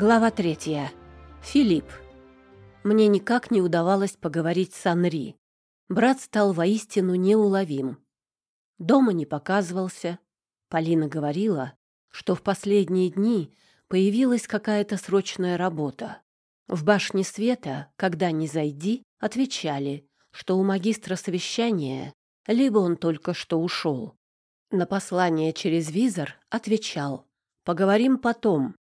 Глава третья. Филипп. Мне никак не удавалось поговорить с Анри. Брат стал воистину неуловим. Дома не показывался. Полина говорила, что в последние дни появилась какая-то срочная работа. В башне света, когда не зайди, отвечали, что у магистра совещание, либо он только что ушел. На послание через визор отвечал «Поговорим потом,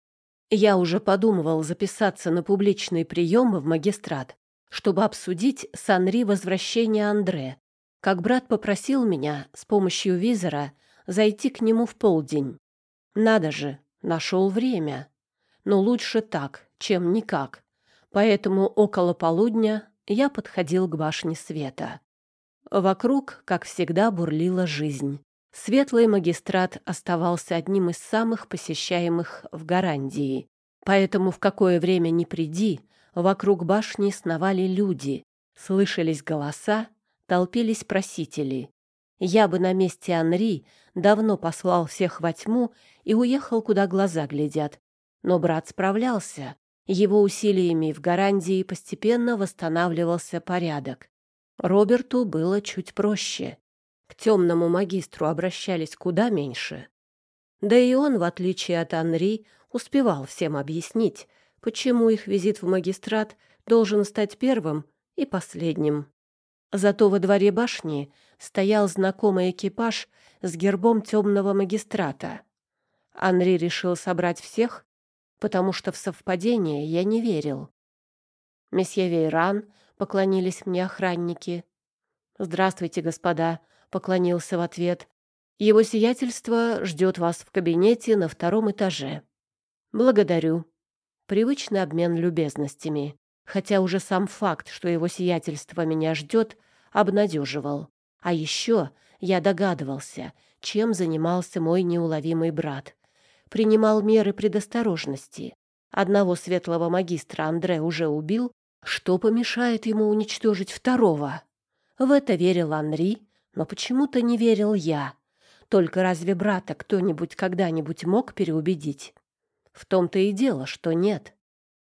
я уже подумывал записаться на публичные приемы в магистрат, чтобы обсудить с Анри возвращение Андре, как брат попросил меня с помощью визора зайти к нему в полдень. Надо же, нашел время. Но лучше так, чем никак. Поэтому около полудня я подходил к башне света. Вокруг, как всегда, бурлила жизнь. Светлый магистрат оставался одним из самых посещаемых в Гарандии. Поэтому в какое время ни приди, вокруг башни сновали люди, слышались голоса, толпились просители. Я бы на месте Анри давно послал всех во тьму и уехал, куда глаза глядят. Но брат справлялся. Его усилиями в Гарандии постепенно восстанавливался порядок. Роберту было чуть проще. К темному магистру обращались куда меньше. Да и он, в отличие от Анри, успевал всем объяснить, почему их визит в магистрат должен стать первым и последним. Зато во дворе башни стоял знакомый экипаж с гербом темного магистрата. Анри решил собрать всех, потому что в совпадение я не верил. Месье Вейран поклонились мне охранники. «Здравствуйте, господа», — поклонился в ответ. «Его сиятельство ждет вас в кабинете на втором этаже». «Благодарю». Привычный обмен любезностями, хотя уже сам факт, что его сиятельство меня ждет, обнадеживал. А еще я догадывался, чем занимался мой неуловимый брат. Принимал меры предосторожности. Одного светлого магистра Андре уже убил, что помешает ему уничтожить второго? В это верил Анри, но почему-то не верил я. Только разве брата кто-нибудь когда-нибудь мог переубедить? В том-то и дело, что нет.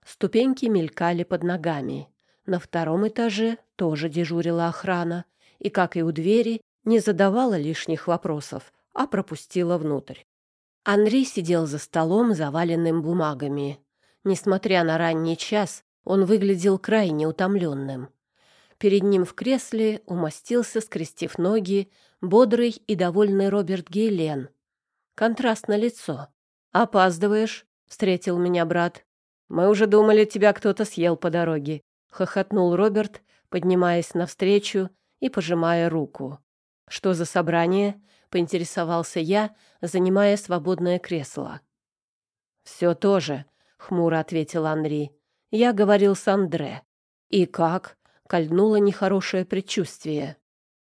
Ступеньки мелькали под ногами. На втором этаже тоже дежурила охрана, и, как и у двери, не задавала лишних вопросов, а пропустила внутрь. Анри сидел за столом, заваленным бумагами. Несмотря на ранний час, он выглядел крайне утомленным. Перед ним в кресле умостился, скрестив ноги, бодрый и довольный Роберт Гейлен. Контраст на лицо. «Опаздываешь?» — встретил меня брат. «Мы уже думали, тебя кто-то съел по дороге», — хохотнул Роберт, поднимаясь навстречу и пожимая руку. «Что за собрание?» — поинтересовался я, занимая свободное кресло. «Все то же», — хмуро ответил Анри. «Я говорил с Андре». «И как?» Кольнуло нехорошее предчувствие.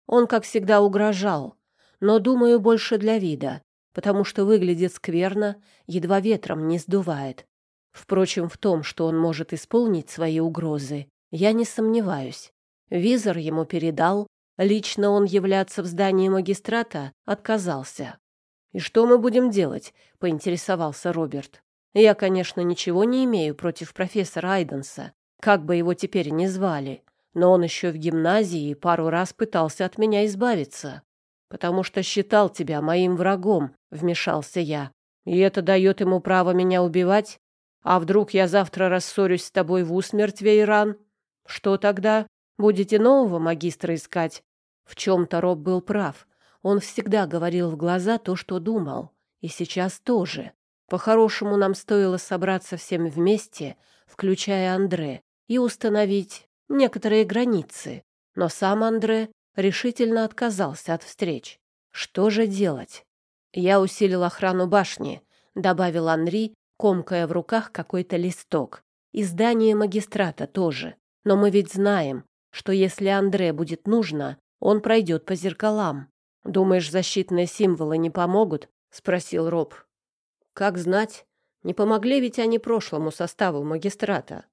Он, как всегда, угрожал, но, думаю, больше для вида, потому что выглядит скверно, едва ветром не сдувает. Впрочем, в том, что он может исполнить свои угрозы, я не сомневаюсь. Визор ему передал, лично он являться в здании магистрата отказался. «И что мы будем делать?» — поинтересовался Роберт. «Я, конечно, ничего не имею против профессора Айденса, как бы его теперь ни звали, но он еще в гимназии пару раз пытался от меня избавиться, потому что считал тебя моим врагом, вмешался я. И это дает ему право меня убивать? А вдруг я завтра рассорюсь с тобой в усмерть, Вейран? Что тогда? Будете нового магистра искать? В чем-то Роб был прав. Он всегда говорил в глаза то, что думал. И сейчас тоже. По-хорошему нам стоило собраться всем вместе, включая Андре, и установить некоторые границы, но сам Андре решительно отказался от встреч. Что же делать? Я усилил охрану башни, добавил Анри, комкая в руках какой-то листок. И здание магистрата тоже. Но мы ведь знаем, что если Андре будет нужно, он пройдет по зеркалам. Думаешь, защитные символы не помогут? спросил Роб. Как знать, не помогли ведь они прошлому составу магистрата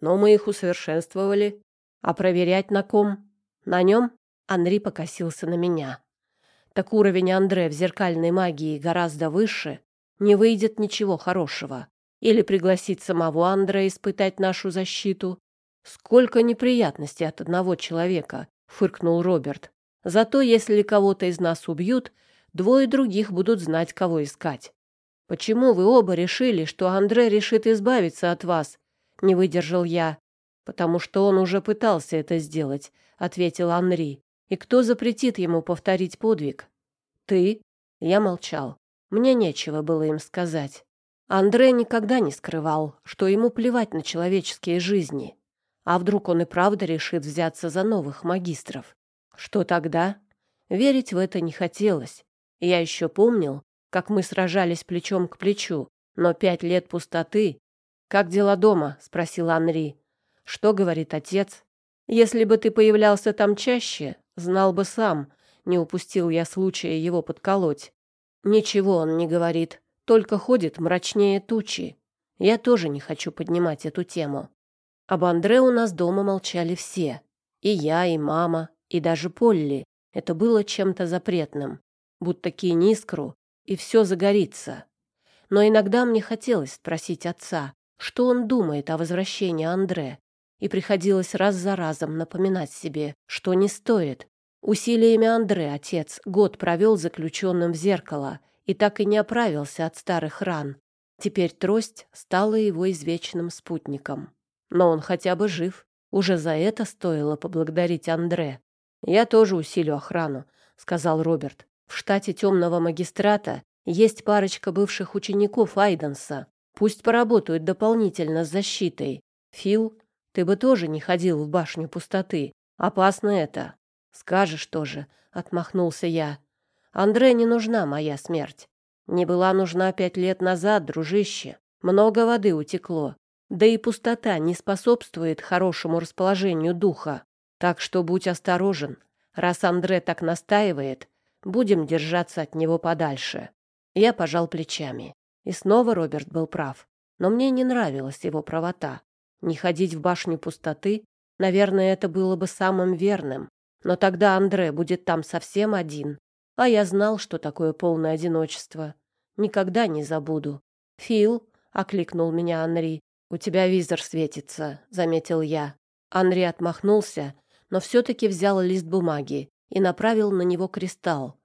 но мы их усовершенствовали. А проверять на ком? На нем? Анри покосился на меня. Так уровень Андре в зеркальной магии гораздо выше. Не выйдет ничего хорошего. Или пригласить самого Андрея испытать нашу защиту? Сколько неприятностей от одного человека, фыркнул Роберт. Зато если кого-то из нас убьют, двое других будут знать, кого искать. Почему вы оба решили, что Андре решит избавиться от вас? Не выдержал я. Потому что он уже пытался это сделать, ответил Анри. И кто запретит ему повторить подвиг? Ты? Я молчал. Мне нечего было им сказать. Андре никогда не скрывал, что ему плевать на человеческие жизни. А вдруг он и правда решит взяться за новых магистров? Что тогда? Верить в это не хотелось. Я еще помнил, как мы сражались плечом к плечу, но пять лет пустоты... «Как дела дома?» — спросил Анри. «Что говорит отец?» «Если бы ты появлялся там чаще, знал бы сам, не упустил я случая его подколоть. Ничего он не говорит, только ходит мрачнее тучи. Я тоже не хочу поднимать эту тему. Об Андре у нас дома молчали все. И я, и мама, и даже Полли. Это было чем-то запретным. Будто кинь искру, и все загорится. Но иногда мне хотелось спросить отца, что он думает о возвращении Андре, и приходилось раз за разом напоминать себе, что не стоит. Усилиями Андре отец год провел заключенным в зеркало — и так и не оправился от старых ран. Теперь трость стала его извечным спутником. Но он хотя бы жив. Уже за это стоило поблагодарить Андре. «Я тоже усилю охрану», — сказал Роберт. «В штате темного магистрата есть парочка бывших учеников Айденса. Пусть поработают дополнительно с защитой. Фил, ты бы тоже не ходил в башню пустоты. Опасно это». «Скажешь тоже», — отмахнулся я. Андре не нужна моя смерть. Не была нужна пять лет назад, дружище. Много воды утекло. Да и пустота не способствует хорошему расположению духа. Так что будь осторожен. Раз Андре так настаивает, будем держаться от него подальше. Я пожал плечами. И снова Роберт был прав. Но мне не нравилась его правота. Не ходить в башню пустоты, наверное, это было бы самым верным. Но тогда Андре будет там совсем один, а я знал, что такое полное одиночество. Никогда не забуду. «Фил», — окликнул меня Анри, — «у тебя визор светится», — заметил я. Анри отмахнулся, но все-таки взял лист бумаги и направил на него кристалл.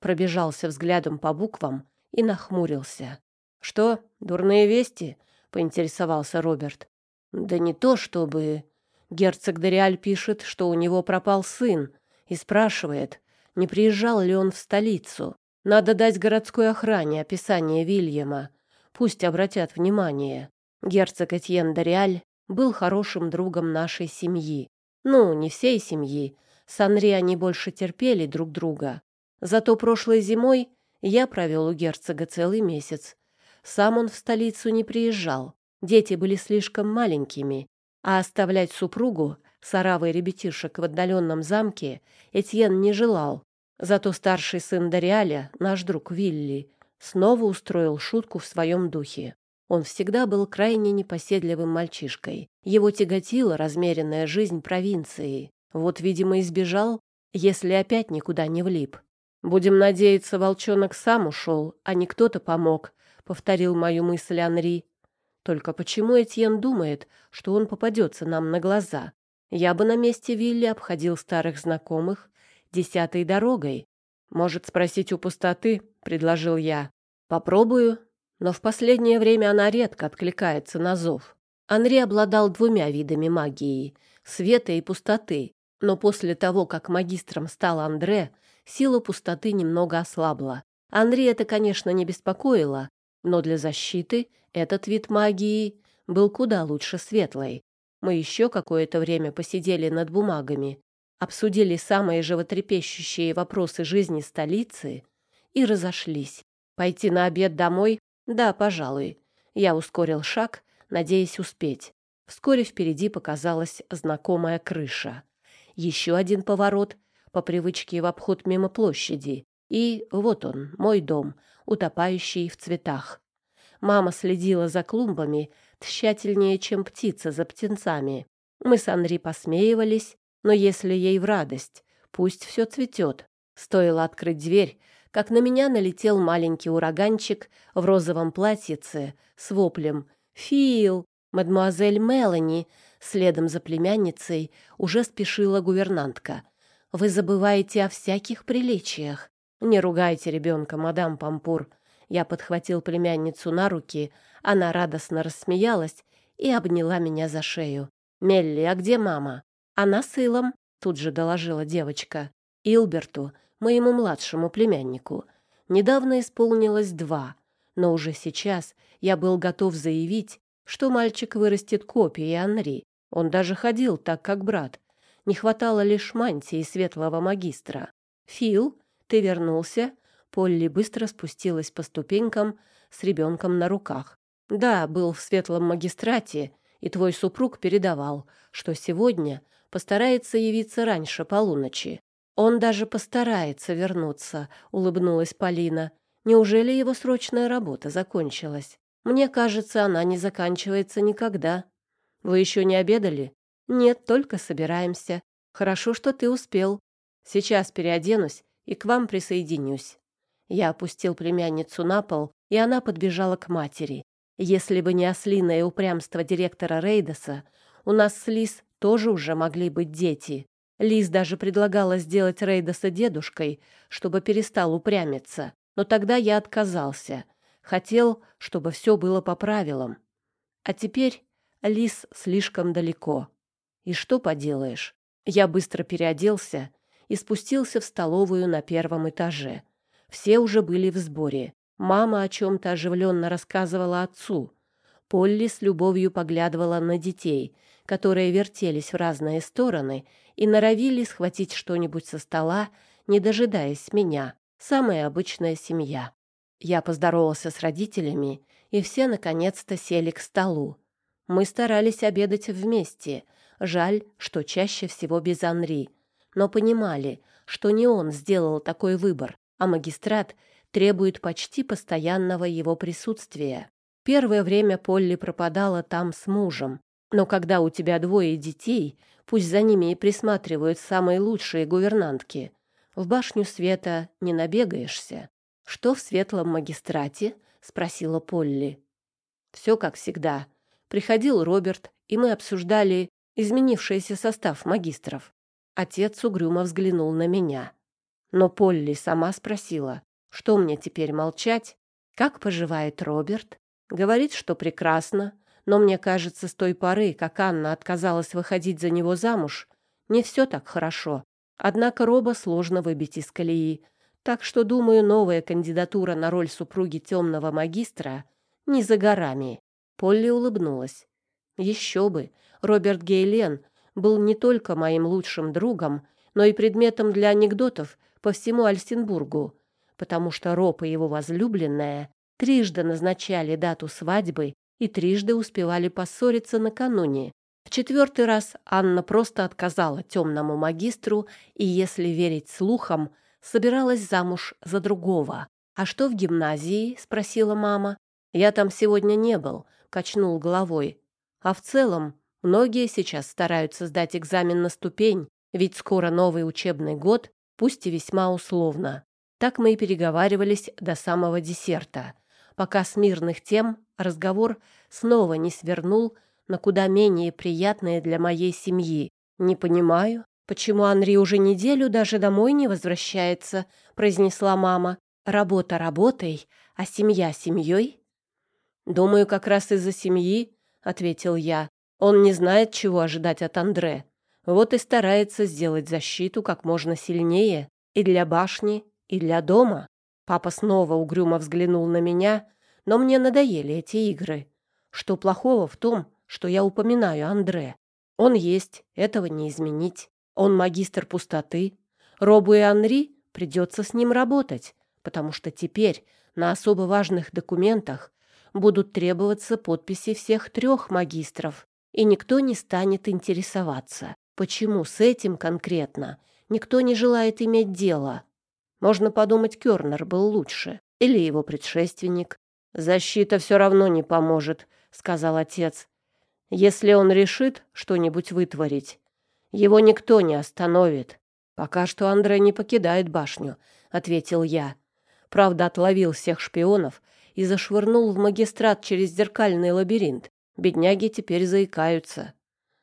Пробежался взглядом по буквам и нахмурился. «Что, дурные вести?» — поинтересовался Роберт. «Да не то чтобы...» Герцог Дориаль пишет, что у него пропал сын, и спрашивает, не приезжал ли он в столицу. Надо дать городской охране описание Вильяма. Пусть обратят внимание. Герцог Этьен Дориаль был хорошим другом нашей семьи. Ну, не всей семьи. С Анри они больше терпели друг друга. Зато прошлой зимой я провел у герцога целый месяц. Сам он в столицу не приезжал. Дети были слишком маленькими, а оставлять супругу с оравой ребятишек в отдаленном замке Этьен не желал. Зато старший сын Дориаля, наш друг Вилли, снова устроил шутку в своем духе. Он всегда был крайне непоседливым мальчишкой. Его тяготила размеренная жизнь провинции. Вот, видимо, избежал, если опять никуда не влип. «Будем надеяться, волчонок сам ушел, а не кто-то помог», — повторил мою мысль Анри. «Только почему Этьен думает, что он попадется нам на глаза? Я бы на месте Вилли обходил старых знакомых десятой дорогой. Может, спросить у пустоты, предложил я. Попробую, но в последнее время она редко откликается на зов. Анри обладал двумя видами магии — света и пустоты, но после того, как магистром стал Андре, сила пустоты немного ослабла. Анри это, конечно, не беспокоило, но для защиты этот вид магии был куда лучше светлой. Мы еще какое-то время посидели над бумагами, обсудили самые животрепещущие вопросы жизни столицы и разошлись. Пойти на обед домой? Да, пожалуй. Я ускорил шаг, надеясь успеть. Вскоре впереди показалась знакомая крыша. Еще один поворот, по привычке в обход мимо площади. И вот он, мой дом, утопающий в цветах. Мама следила за клумбами тщательнее, чем птица за птенцами. Мы с Анри посмеивались, но если ей в радость, пусть все цветет. Стоило открыть дверь, как на меня налетел маленький ураганчик в розовом платьице с воплем «Фил, мадемуазель Мелани!» Следом за племянницей уже спешила гувернантка. «Вы забываете о всяких приличиях. Не ругайте ребенка, мадам Пампур». Я подхватил племянницу на руки, она радостно рассмеялась и обняла меня за шею. «Мелли, а где мама?» «Она с Илом», — тут же доложила девочка. «Илберту, моему младшему племяннику. Недавно исполнилось два, но уже сейчас я был готов заявить, что мальчик вырастет копией Анри. Он даже ходил так, как брат. Не хватало лишь мантии светлого магистра. «Фил, ты вернулся?» Полли быстро спустилась по ступенькам с ребенком на руках. «Да, был в светлом магистрате, и твой супруг передавал, что сегодня постарается явиться раньше полуночи. Он даже постарается вернуться», — улыбнулась Полина. «Неужели его срочная работа закончилась? Мне кажется, она не заканчивается никогда. Вы еще не обедали? Нет, только собираемся. Хорошо, что ты успел. Сейчас переоденусь и к вам присоединюсь. Я опустил племянницу на пол, и она подбежала к матери. Если бы не ослиное упрямство директора Рейдоса, у нас с Лиз тоже уже могли быть дети. Лиз даже предлагала сделать Рейдоса дедушкой, чтобы перестал упрямиться, но тогда я отказался. Хотел, чтобы все было по правилам. А теперь Лис слишком далеко. И что поделаешь? Я быстро переоделся и спустился в столовую на первом этаже. Все уже были в сборе. Мама о чем-то оживленно рассказывала отцу. Полли с любовью поглядывала на детей, которые вертелись в разные стороны и норовили схватить что-нибудь со стола, не дожидаясь меня. Самая обычная семья. Я поздоровался с родителями, и все наконец-то сели к столу. Мы старались обедать вместе. Жаль, что чаще всего без Анри. Но понимали, что не он сделал такой выбор, а магистрат требует почти постоянного его присутствия. Первое время Полли пропадала там с мужем. Но когда у тебя двое детей, пусть за ними и присматривают самые лучшие гувернантки, в башню света не набегаешься. «Что в светлом магистрате?» — спросила Полли. «Все как всегда», приходил Роберт, и мы обсуждали изменившийся состав магистров. Отец угрюмо взглянул на меня. Но Полли сама спросила, что мне теперь молчать? Как поживает Роберт? Говорит, что прекрасно, но мне кажется, с той поры, как Анна отказалась выходить за него замуж, не все так хорошо. Однако Роба сложно выбить из колеи, так что, думаю, новая кандидатура на роль супруги темного магистра не за горами. Полли улыбнулась. Еще бы, Роберт Гейлен был не только моим лучшим другом, но и предметом для анекдотов по всему Альстенбургу, потому что Роб и его возлюбленная трижды назначали дату свадьбы и трижды успевали поссориться накануне. В четвертый раз Анна просто отказала темному магистру и, если верить слухам, собиралась замуж за другого. «А что в гимназии?» — спросила мама. «Я там сегодня не был», качнул головой. А в целом, многие сейчас стараются сдать экзамен на ступень, ведь скоро новый учебный год, пусть и весьма условно. Так мы и переговаривались до самого десерта, пока с мирных тем разговор снова не свернул на куда менее приятные для моей семьи. «Не понимаю, почему Анри уже неделю даже домой не возвращается», произнесла мама. «Работа работой, а семья семьей. «Думаю, как раз из-за семьи», — ответил я. «Он не знает, чего ожидать от Андре. Вот и старается сделать защиту как можно сильнее и для башни, и для дома». Папа снова угрюмо взглянул на меня, но мне надоели эти игры. Что плохого в том, что я упоминаю Андре? Он есть, этого не изменить. Он магистр пустоты. Робу и Анри придется с ним работать, потому что теперь на особо важных документах будут требоваться подписи всех трех магистров, и никто не станет интересоваться, почему с этим конкретно никто не желает иметь дело. Можно подумать, Кёрнер был лучше, или его предшественник. «Защита все равно не поможет», — сказал отец. «Если он решит что-нибудь вытворить, его никто не остановит. Пока что Андре не покидает башню», — ответил я. Правда, отловил всех шпионов и зашвырнул в магистрат через зеркальный лабиринт. Бедняги теперь заикаются.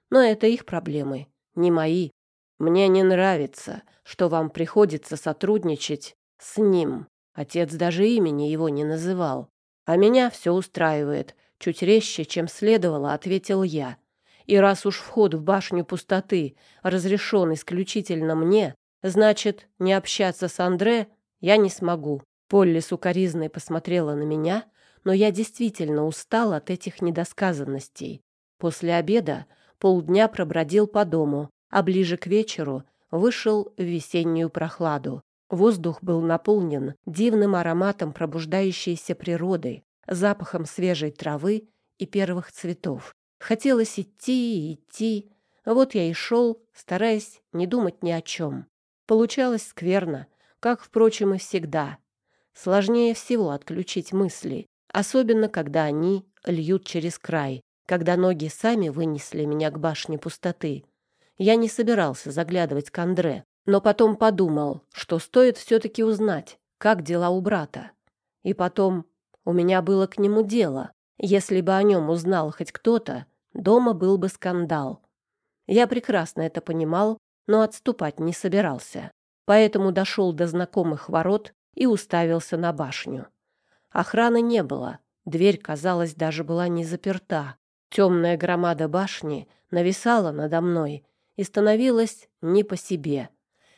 Но это их проблемы, не мои. Мне не нравится, что вам приходится сотрудничать с ним. Отец даже имени его не называл. А меня все устраивает. Чуть резче, чем следовало, ответил я. И раз уж вход в башню пустоты разрешен исключительно мне, значит, не общаться с Андре я не смогу. Полли сукоризной посмотрела на меня, но я действительно устал от этих недосказанностей. После обеда полдня пробродил по дому, а ближе к вечеру вышел в весеннюю прохладу. Воздух был наполнен дивным ароматом пробуждающейся природы, запахом свежей травы и первых цветов. Хотелось идти и идти. Вот я и шел, стараясь не думать ни о чем. Получалось скверно, как, впрочем, и всегда. Сложнее всего отключить мысли, особенно когда они льют через край, когда ноги сами вынесли меня к башне пустоты. Я не собирался заглядывать к Андре, но потом подумал, что стоит все-таки узнать, как дела у брата. И потом, у меня было к нему дело. Если бы о нем узнал хоть кто-то, дома был бы скандал. Я прекрасно это понимал, но отступать не собирался. Поэтому дошел до знакомых ворот и уставился на башню. Охраны не было, дверь, казалось, даже была не заперта. Темная громада башни нависала надо мной и становилась не по себе.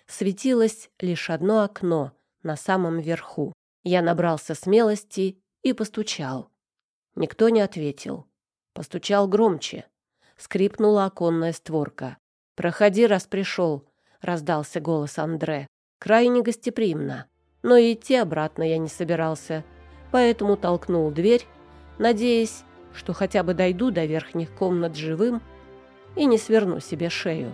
Светилось лишь одно окно на самом верху. Я набрался смелости и постучал. Никто не ответил. Постучал громче. Скрипнула оконная створка. «Проходи, раз пришел», — раздался голос Андре. Крайне гостеприимно. Но идти обратно я не собирался, поэтому толкнул дверь, надеясь, что хотя бы дойду до верхних комнат живым и не сверну себе шею.